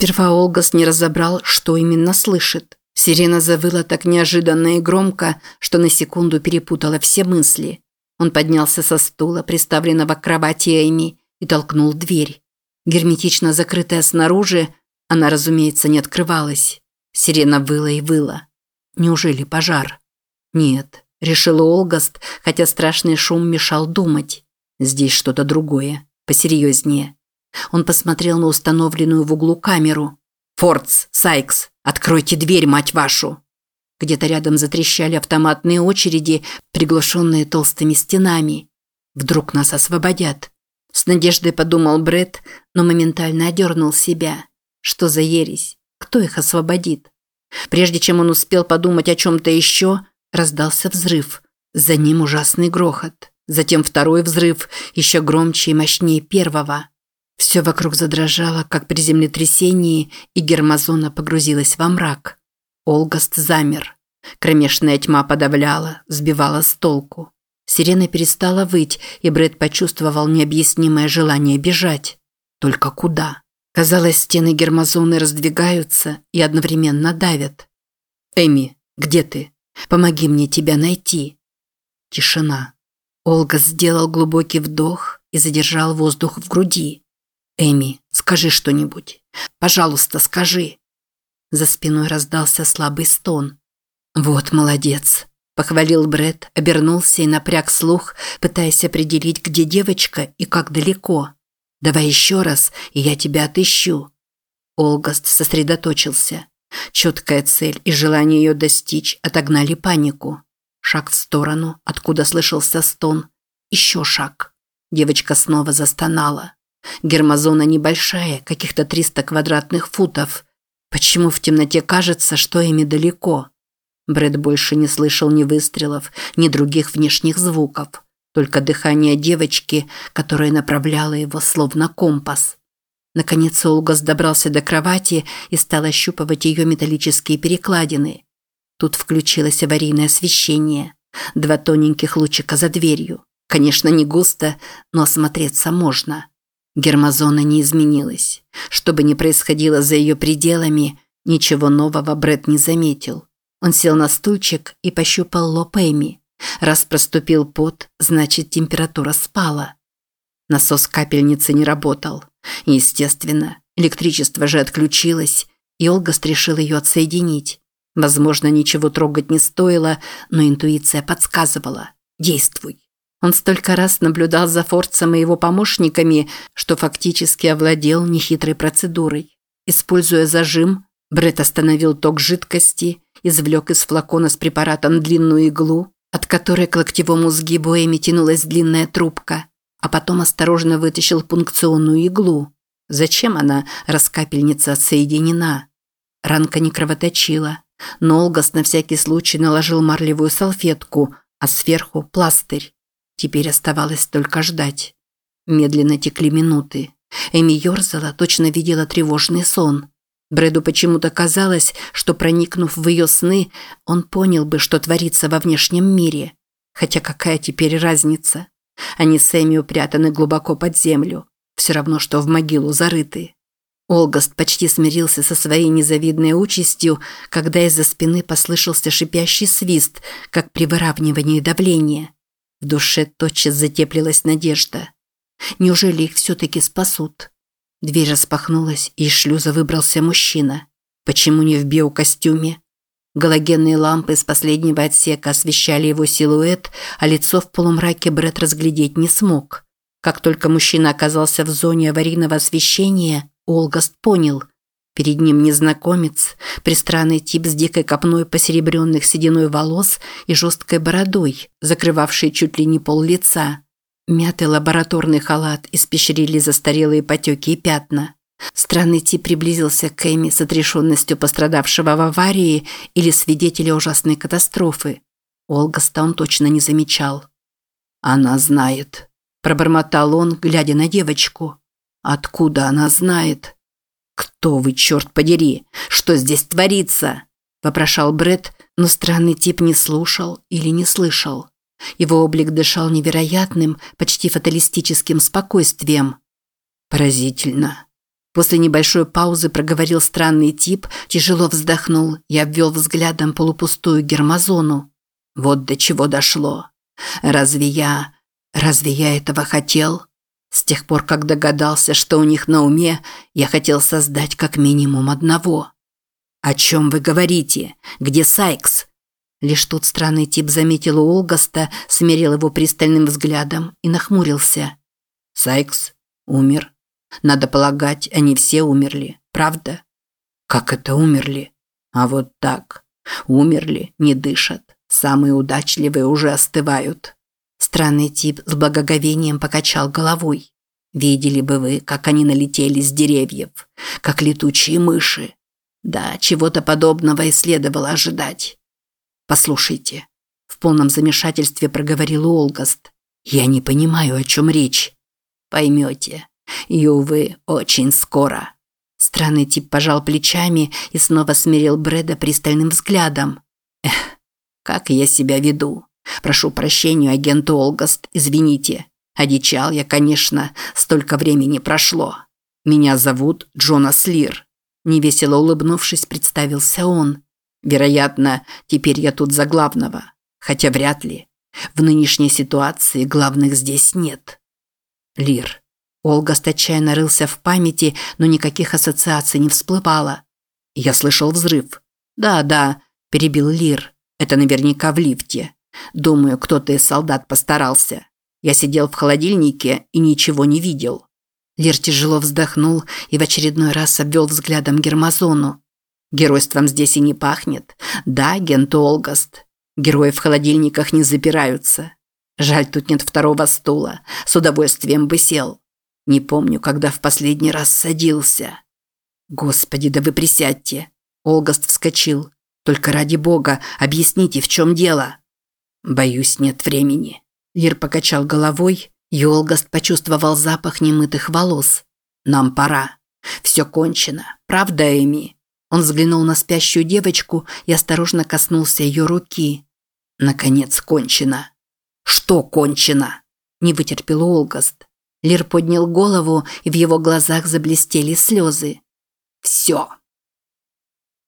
Сперва Олгас не разобрал, что именно слышит. Сирена завыла так неожиданно и громко, что на секунду перепутала все мысли. Он поднялся со стула, приставленного к кровати Эми, и толкнул дверь. Герметично закрытая снаружи, она, разумеется, не открывалась. Сирена выла и выла. Неужели пожар? Нет, решил Олгаст, хотя страшный шум мешал думать. Здесь что-то другое, посерьезнее. Он посмотрел на установленную в углу камеру. «Фордс, Сайкс, откройте дверь, мать вашу!» Где-то рядом затрещали автоматные очереди, приглушенные толстыми стенами. Вдруг нас освободят. С надеждой подумал Бред, но моментально одернул себя. Что за ересь? Кто их освободит? Прежде чем он успел подумать о чем-то еще, раздался взрыв. За ним ужасный грохот. Затем второй взрыв, еще громче и мощнее первого. Все вокруг задрожало, как при землетрясении, и гермозона погрузилась во мрак. Олгаст замер. Кромешная тьма подавляла, сбивала с толку. Сирена перестала выть, и Брэд почувствовал необъяснимое желание бежать. Только куда? Казалось, стены гермозоны раздвигаются и одновременно давят. «Эми, где ты? Помоги мне тебя найти». Тишина. Олга сделал глубокий вдох и задержал воздух в груди. «Эми, скажи что-нибудь. Пожалуйста, скажи». За спиной раздался слабый стон. «Вот молодец», – похвалил Бред, обернулся и напряг слух, пытаясь определить, где девочка и как далеко. Давай еще раз, и я тебя отыщу». Олгаст сосредоточился. Четкая цель и желание ее достичь отогнали панику. Шаг в сторону, откуда слышался стон. Еще шаг. Девочка снова застонала. Гермозона небольшая, каких-то 300 квадратных футов. Почему в темноте кажется, что ими далеко? Брэд больше не слышал ни выстрелов, ни других внешних звуков. Только дыхание девочки, которое направляло его словно компас. Наконец Олгас добрался до кровати и стал ощупывать ее металлические перекладины. Тут включилось аварийное освещение. Два тоненьких лучика за дверью. Конечно, не густо, но осмотреться можно. Гермозона не изменилась. Что бы ни происходило за ее пределами, ничего нового Брэд не заметил. Он сел на стульчик и пощупал лоб Эми. Раз проступил пот, значит температура спала. Насос капельницы не работал. Естественно, электричество же отключилось, и Олгаст решил ее отсоединить. Возможно, ничего трогать не стоило, но интуиция подсказывала – действуй. Он столько раз наблюдал за Форцем и его помощниками, что фактически овладел нехитрой процедурой. Используя зажим, Бред остановил ток жидкости, извлек из флакона с препаратом длинную иглу, от которой к локтевому сгибу Эми тянулась длинная трубка, а потом осторожно вытащил пункционную иглу. Зачем она, раскапельница, отсоединена? Ранка не кровоточила, но Олгас на всякий случай наложил марлевую салфетку, а сверху – пластырь. Теперь оставалось только ждать. Медленно текли минуты. Эми ерзала, точно видела тревожный сон. Брэду почему-то казалось, что проникнув в ее сны, он понял бы, что творится во внешнем мире. Хотя какая теперь разница? Они с Эми упрятаны глубоко под землю. Все равно, что в могилу зарыты. Олгаст почти смирился со своей незавидной участью, когда из-за спины послышался шипящий свист, как при выравнивании давления. В душе тотчас затеплилась надежда. Неужели их все-таки спасут? Дверь распахнулась, и из шлюза выбрался мужчина. Почему не в биокостюме? Галогенные лампы из последнего отсека освещали его силуэт, а лицо в полумраке Бред разглядеть не смог. Как только мужчина оказался в зоне аварийного освещения, Олгаст понял. Перед ним незнакомец, пристранный тип с дикой копной посеребренных сединой волос и жесткой бородой, закрывавшей чуть ли не пол лица. Мятый лабораторный халат испещрили застарелые потеки и пятна. Странный тип приблизился к Эми с отрешенностью пострадавшего в аварии или свидетеля ужасной катастрофы. Олгаста он точно не замечал. «Она знает», – пробормотал он, глядя на девочку. «Откуда она знает?» «Кто вы, черт подери? Что здесь творится?» – вопрошал Бред, но странный тип не слушал или не слышал. Его облик дышал невероятным, почти фаталистическим спокойствием. «Поразительно», После небольшой паузы проговорил странный тип, тяжело вздохнул и обвел взглядом полупустую гермозону. Вот до чего дошло. Разве я... разве я этого хотел? С тех пор, как догадался, что у них на уме, я хотел создать как минимум одного. «О чем вы говорите? Где Сайкс?» Лишь тут странный тип заметил у Олгаста, смерил его пристальным взглядом и нахмурился. «Сайкс умер. Надо полагать, они все умерли, правда?» «Как это умерли?» «А вот так. Умерли, не дышат. Самые удачливые уже остывают». Странный тип с благоговением покачал головой. «Видели бы вы, как они налетели с деревьев, как летучие мыши. Да, чего-то подобного и следовало ожидать. Послушайте, в полном замешательстве проговорил Олгаст. Я не понимаю, о чем речь. Поймете. И, увы, очень скоро. Странный тип пожал плечами и снова смирил Брэда пристальным взглядом. Эх, как я себя веду. Прошу прощения, агент Олгаст, извините. Одичал я, конечно, столько времени прошло. Меня зовут Джонас Лир. Невесело улыбнувшись, представился он. Вероятно, теперь я тут за главного. Хотя вряд ли. В нынешней ситуации главных здесь нет. Лир. Ольга отчаянно рылся в памяти, но никаких ассоциаций не всплывало. Я слышал взрыв. Да, да, перебил Лир. Это наверняка в лифте. Думаю, кто-то из солдат постарался. Я сидел в холодильнике и ничего не видел. Лир тяжело вздохнул и в очередной раз обвел взглядом Гермазону. Геройством здесь и не пахнет. Да, Гент Олгаст. Герои в холодильниках не запираются. Жаль, тут нет второго стула. С удовольствием бы сел. Не помню, когда в последний раз садился. Господи, да вы присядьте. Олгаст вскочил. Только ради бога, объясните, в чем дело. Боюсь, нет времени. Лир покачал головой Йолгаст почувствовал запах немытых волос. «Нам пора. Все кончено. Правда, Эми?» Он взглянул на спящую девочку и осторожно коснулся ее руки. «Наконец кончено». «Что кончено?» – не вытерпел Олгаст. Лир поднял голову, и в его глазах заблестели слезы. «Все!»